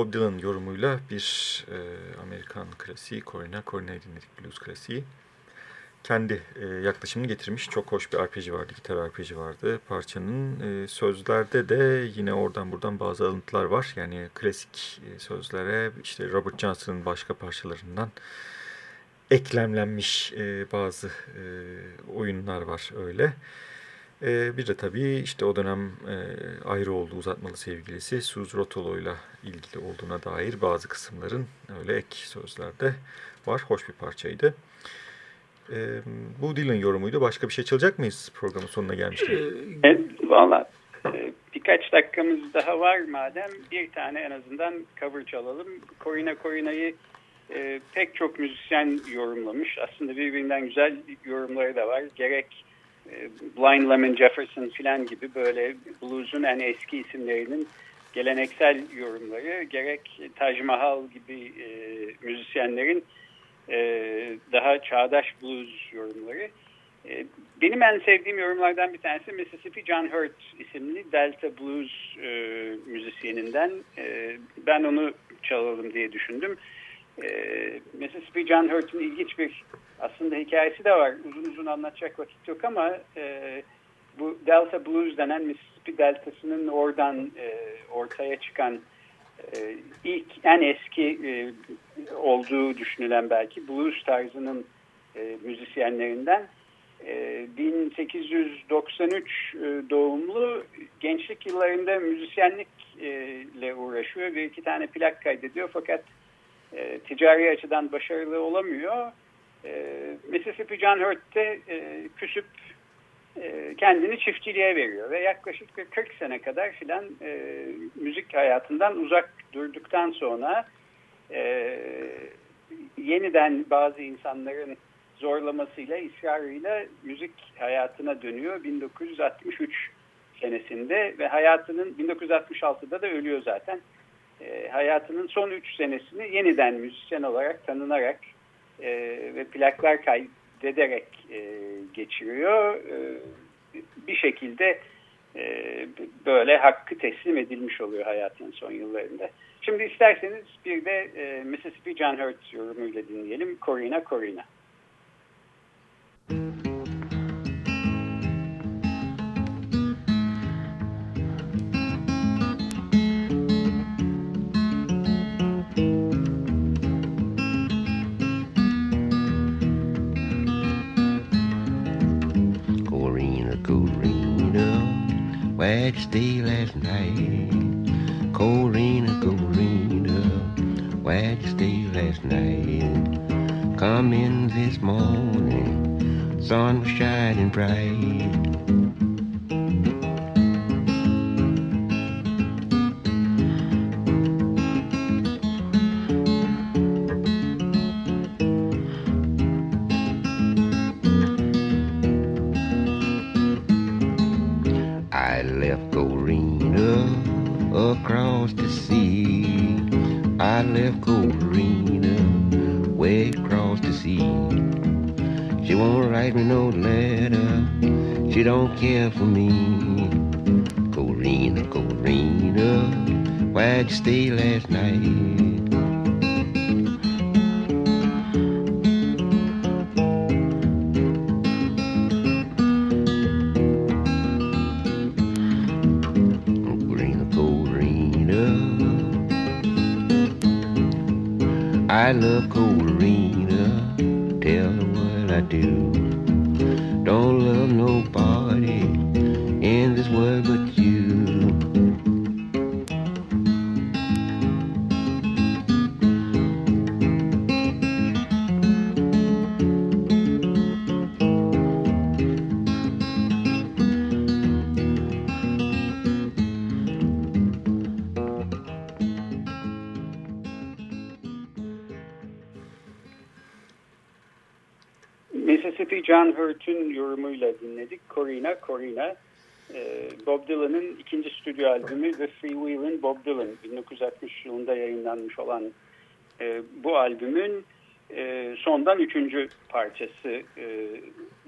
Bob Dylan yorumuyla bir e, Amerikan klasiği Corina Corina'yı dinledik blues klasiği. Kendi e, yaklaşımını getirmiş. Çok hoş bir arpeci vardı, gitar arpeci vardı parçanın. E, sözlerde de yine oradan buradan bazı alıntılar var. Yani klasik e, sözlere işte Robert Johnson'ın başka parçalarından eklemlenmiş e, bazı e, oyunlar var öyle. Ee, bir de tabii işte o dönem e, ayrı olduğu uzatmalı sevgilisi Suz Rotolo ile ilgili olduğuna dair bazı kısımların öyle ek sözlerde var. Hoş bir parçaydı. Ee, bu Dylan yorumuydu. Başka bir şey çalacak mıyız programın sonuna gelmişken? Evet, valla e, birkaç dakikamız daha var madem bir tane en azından cover çalalım. Corina Corina'yı e, pek çok müzisyen yorumlamış. Aslında birbirinden güzel yorumları da var. Gerek Blind Lemon Jefferson filan gibi böyle blues'un en eski isimlerinin geleneksel yorumları gerek Taj Mahal gibi e, müzisyenlerin e, daha çağdaş blues yorumları. E, benim en sevdiğim yorumlardan bir tanesi Mississippi John Hurt isimli Delta Blues e, müzisyeninden. E, ben onu çalalım diye düşündüm. E, Mississippi John Hurt'un ilginç bir aslında hikayesi de var. Uzun uzun anlatacak vakit yok ama e, bu Delta Blues denen Mississippi Deltası'nın oradan e, ortaya çıkan e, ilk en eski e, olduğu düşünülen belki blues tarzının e, müzisyenlerinden e, 1893 e, doğumlu gençlik yıllarında müzisyenlikle uğraşıyor. Bir iki tane plak kaydediyor fakat e, ticari açıdan başarılı olamıyor. E, Mississippi John Hurt de e, küsüp e, kendini çiftçiliğe veriyor ve yaklaşık 40 sene kadar filan e, müzik hayatından uzak durduktan sonra e, yeniden bazı insanların zorlamasıyla, ısrarıyla müzik hayatına dönüyor 1963 senesinde ve hayatının 1966'da da ölüyor zaten. E, hayatının son 3 senesini yeniden müzisyen olarak tanınarak e, ve plaklar kaydederek e, geçiriyor. E, bir şekilde e, böyle hakkı teslim edilmiş oluyor hayatının son yıllarında. Şimdi isterseniz bir de e, Mississippi John Hurt yorumuyla dinleyelim. Corina Corina. You stay last night? Corina, Corina, why'd you stay last night? Come in this morning, sun was shining bright. Left Corina way across the sea. She won't write me no letter. She don't care for me. Corina, Corina, why'd you stay last night? I love Corina. Corina, Corina. Ee, Bob Dylan'ın ikinci stüdyo albümü The Freewheelin' Bob Dylan. 1960 yılında yayınlanmış olan e, bu albümün e, sondan üçüncü parçası e,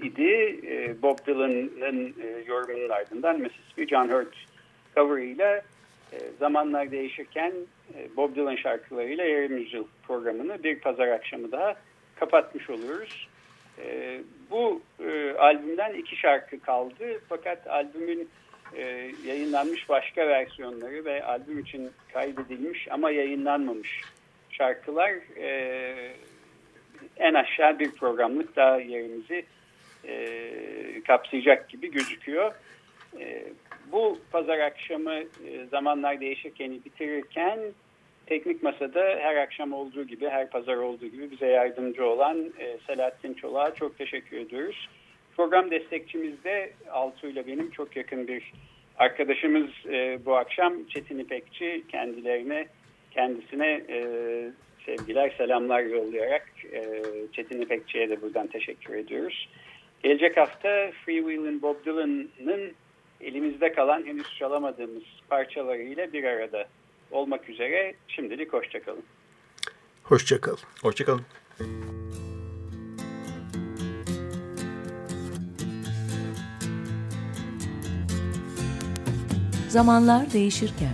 idi. E, Bob Dylan'ın e, yorumunun ardından Mississippi John Hurt coverıyla e, zamanlar değişirken e, Bob Dylan şarkılarıyla Yarım Yüzyıl programını bir pazar akşamı daha kapatmış oluyoruz. E, bu e, albümden iki şarkı kaldı fakat albümün e, yayınlanmış başka versiyonları ve albüm için kaydedilmiş ama yayınlanmamış şarkılar e, en aşağı bir programlık daha yerimizi e, kapsayacak gibi gözüküyor. E, bu pazar akşamı e, zamanlar değişirken bitirirken Teknik Masa'da her akşam olduğu gibi, her pazar olduğu gibi bize yardımcı olan e, Selahattin Çolak'a çok teşekkür ediyoruz. Program destekçimiz de Altu ile benim çok yakın bir arkadaşımız e, bu akşam Çetin İpekçi kendilerine kendisine e, sevgiler, selamlar yollayarak e, Çetin İpekçi'ye de buradan teşekkür ediyoruz. Gelecek hafta Freewheelin' Bob Dylan'ın elimizde kalan henüz çalamadığımız parçalarıyla bir arada olmak üzere şimdilik hoşçakalın. Hoşçakalın. Hoşçakalın. Zamanlar değişirken